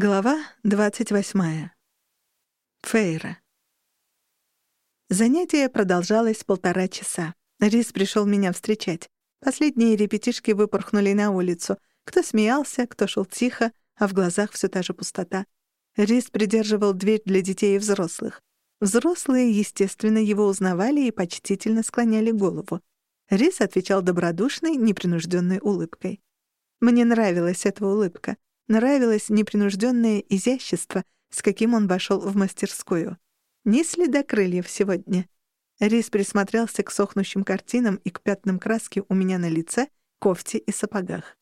Глава 28. Фейра. Занятие продолжалось полтора часа. Рис пришел меня встречать. Последние репетишки выпорхнули на улицу. Кто смеялся, кто шел тихо, а в глазах все та же пустота. Рис придерживал дверь для детей и взрослых. Взрослые, естественно, его узнавали и почтительно склоняли голову. Рис отвечал добродушной, непринужденной улыбкой. Мне нравилась эта улыбка — Нравилось непринужденное изящество, с каким он вошел в мастерскую. Ни следа крыльев сегодня. Рис присмотрелся к сохнущим картинам и к пятнам краски у меня на лице, кофте и сапогах.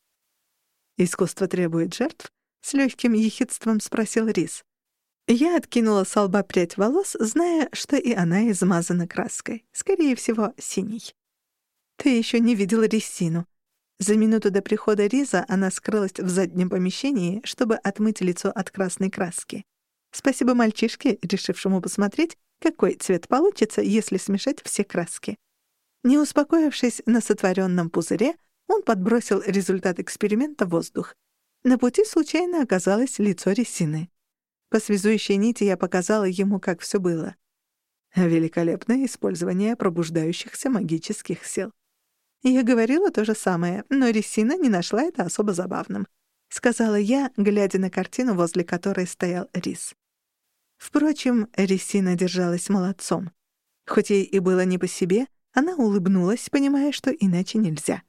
«Искусство требует жертв?» — с легким ехидством спросил Рис. Я откинула с лба прядь волос, зная, что и она измазана краской. Скорее всего, синий. «Ты еще не видел Рисину», за минуту до прихода Риза она скрылась в заднем помещении, чтобы отмыть лицо от красной краски. Спасибо мальчишке, решившему посмотреть, какой цвет получится, если смешать все краски. Не успокоившись на сотворенном пузыре, он подбросил результат эксперимента в воздух. На пути случайно оказалось лицо Ресины. По связующей нити я показала ему, как все было. Великолепное использование пробуждающихся магических сил. Я говорила то же самое, но Ресина не нашла это особо забавным. Сказала я, глядя на картину, возле которой стоял Рис. Впрочем, Ресина держалась молодцом. Хоть ей и было не по себе, она улыбнулась, понимая, что иначе нельзя.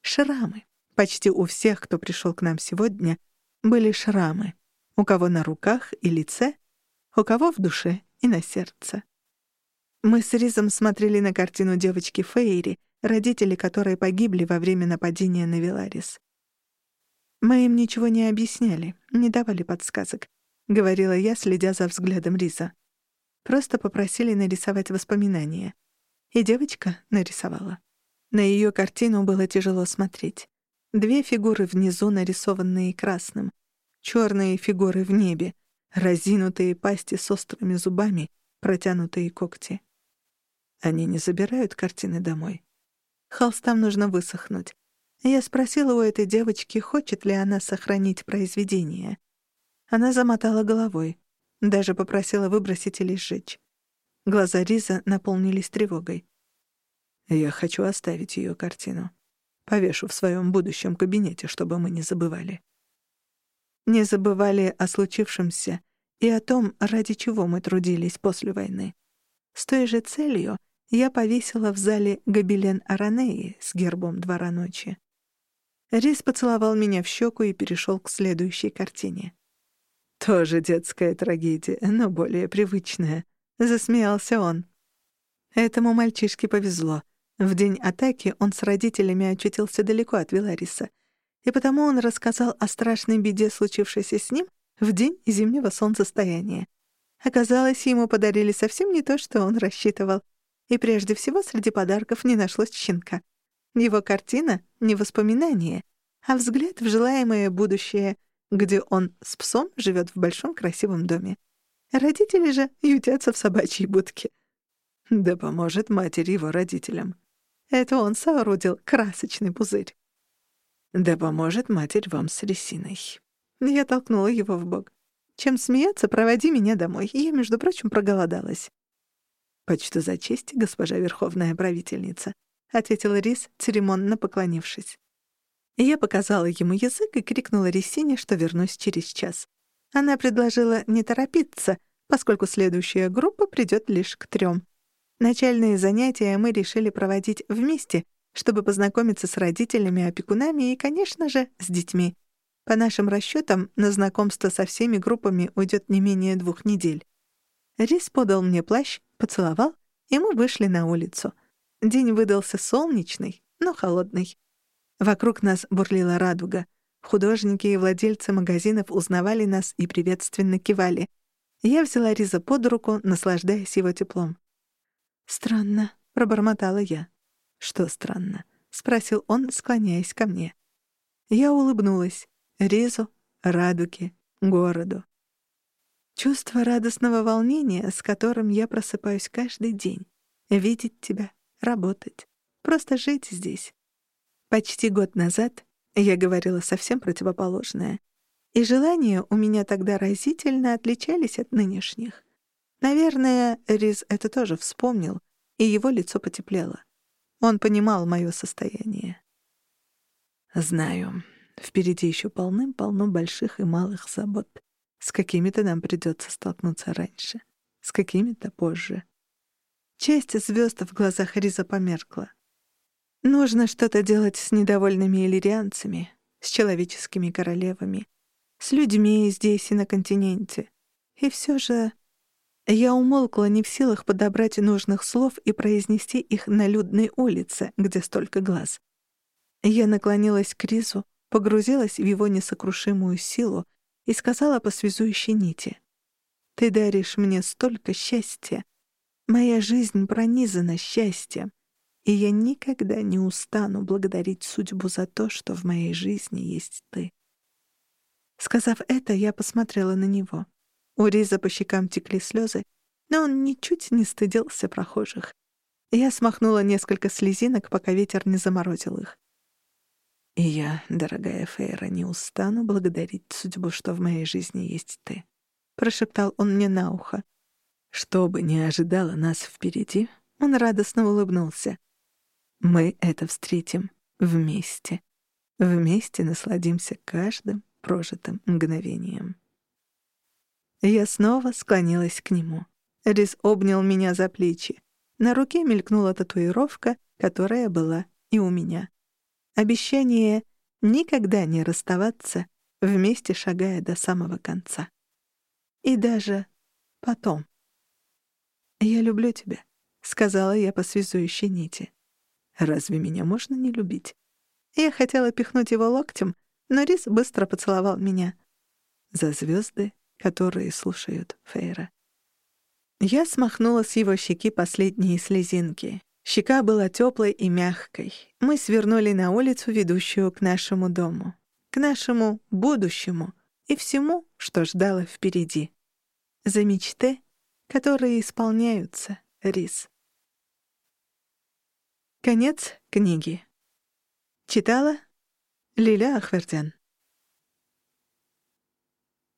Шрамы. Почти у всех, кто пришел к нам сегодня, были шрамы. У кого на руках и лице, у кого в душе и на сердце. Мы с Ризом смотрели на картину девочки Фейри, родители которой погибли во время нападения на Виларис. «Мы им ничего не объясняли, не давали подсказок», — говорила я, следя за взглядом Риза. Просто попросили нарисовать воспоминания. И девочка нарисовала. На ее картину было тяжело смотреть. Две фигуры внизу, нарисованные красным. Черные фигуры в небе. Разинутые пасти с острыми зубами, протянутые когти. Они не забирают картины домой. Холстам нужно высохнуть. Я спросила у этой девочки, хочет ли она сохранить произведение. Она замотала головой. Даже попросила выбросить или сжечь. Глаза Риза наполнились тревогой. «Я хочу оставить ее картину. Повешу в своем будущем кабинете, чтобы мы не забывали». Не забывали о случившемся и о том, ради чего мы трудились после войны. С той же целью, я повесила в зале гобелен Аранеи с гербом двора ночи. Рис поцеловал меня в щеку и перешел к следующей картине. «Тоже детская трагедия, но более привычная», — засмеялся он. Этому мальчишке повезло. В день атаки он с родителями очутился далеко от Вилариса, и потому он рассказал о страшной беде, случившейся с ним, в день зимнего солнцестояния. Оказалось, ему подарили совсем не то, что он рассчитывал — и прежде всего среди подарков не нашлось щенка. Его картина — не воспоминание, а взгляд в желаемое будущее, где он с псом живет в большом красивом доме. Родители же ютятся в собачьей будке. Да поможет матери его родителям. Это он соорудил красочный пузырь. Да поможет матерь вам с ресиной. Я толкнула его в бок. Чем смеяться, проводи меня домой. Я, между прочим, проголодалась. «Почту за честь, госпожа верховная правительница», — ответил Рис, церемонно поклонившись. Я показала ему язык и крикнула Рисине, что вернусь через час. Она предложила не торопиться, поскольку следующая группа придёт лишь к трём. Начальные занятия мы решили проводить вместе, чтобы познакомиться с родителями, опекунами и, конечно же, с детьми. По нашим расчётам, на знакомство со всеми группами уйдёт не менее двух недель. Рис подал мне плащ, поцеловал, и мы вышли на улицу. День выдался солнечный, но холодный. Вокруг нас бурлила радуга. Художники и владельцы магазинов узнавали нас и приветственно кивали. Я взяла Риза под руку, наслаждаясь его теплом. «Странно», — пробормотала я. «Что странно?» — спросил он, склоняясь ко мне. Я улыбнулась. Ризу, радуге, городу. Чувство радостного волнения, с которым я просыпаюсь каждый день. Видеть тебя, работать, просто жить здесь. Почти год назад я говорила совсем противоположное. И желания у меня тогда разительно отличались от нынешних. Наверное, Риз это тоже вспомнил, и его лицо потеплело. Он понимал моё состояние. «Знаю, впереди ещё полным-полно больших и малых забот. С какими-то нам придётся столкнуться раньше, с какими-то позже». Часть звёзд в глазах Риза померкла. «Нужно что-то делать с недовольными иллирианцами, с человеческими королевами, с людьми здесь и на континенте. И всё же я умолкла не в силах подобрать нужных слов и произнести их на людной улице, где столько глаз. Я наклонилась к Ризу, погрузилась в его несокрушимую силу и сказала по связующей нити. «Ты даришь мне столько счастья. Моя жизнь пронизана счастьем, и я никогда не устану благодарить судьбу за то, что в моей жизни есть ты». Сказав это, я посмотрела на него. У Риза по щекам текли слезы, но он ничуть не стыдился прохожих. Я смахнула несколько слезинок, пока ветер не заморозил их. И я, дорогая Фейра, не устану благодарить судьбу, что в моей жизни есть ты. Прошептал он мне на ухо. Что бы ни ожидало нас впереди, он радостно улыбнулся. Мы это встретим вместе. Вместе насладимся каждым прожитым мгновением. Я снова склонилась к нему. Рис обнял меня за плечи. На руке мелькнула татуировка, которая была и у меня. Обещание никогда не расставаться, вместе шагая до самого конца. И даже потом. «Я люблю тебя», — сказала я по связующей нити. «Разве меня можно не любить?» Я хотела пихнуть его локтем, но Рис быстро поцеловал меня. За звезды которые слушают Фейра. Я смахнула с его щеки последние слезинки. Щека была теплой и мягкой. Мы свернули на улицу, ведущую к нашему дому. К нашему будущему и всему, что ждало впереди. За мечты, которые исполняются, Рис. Конец книги. Читала Лиля Ахвердян.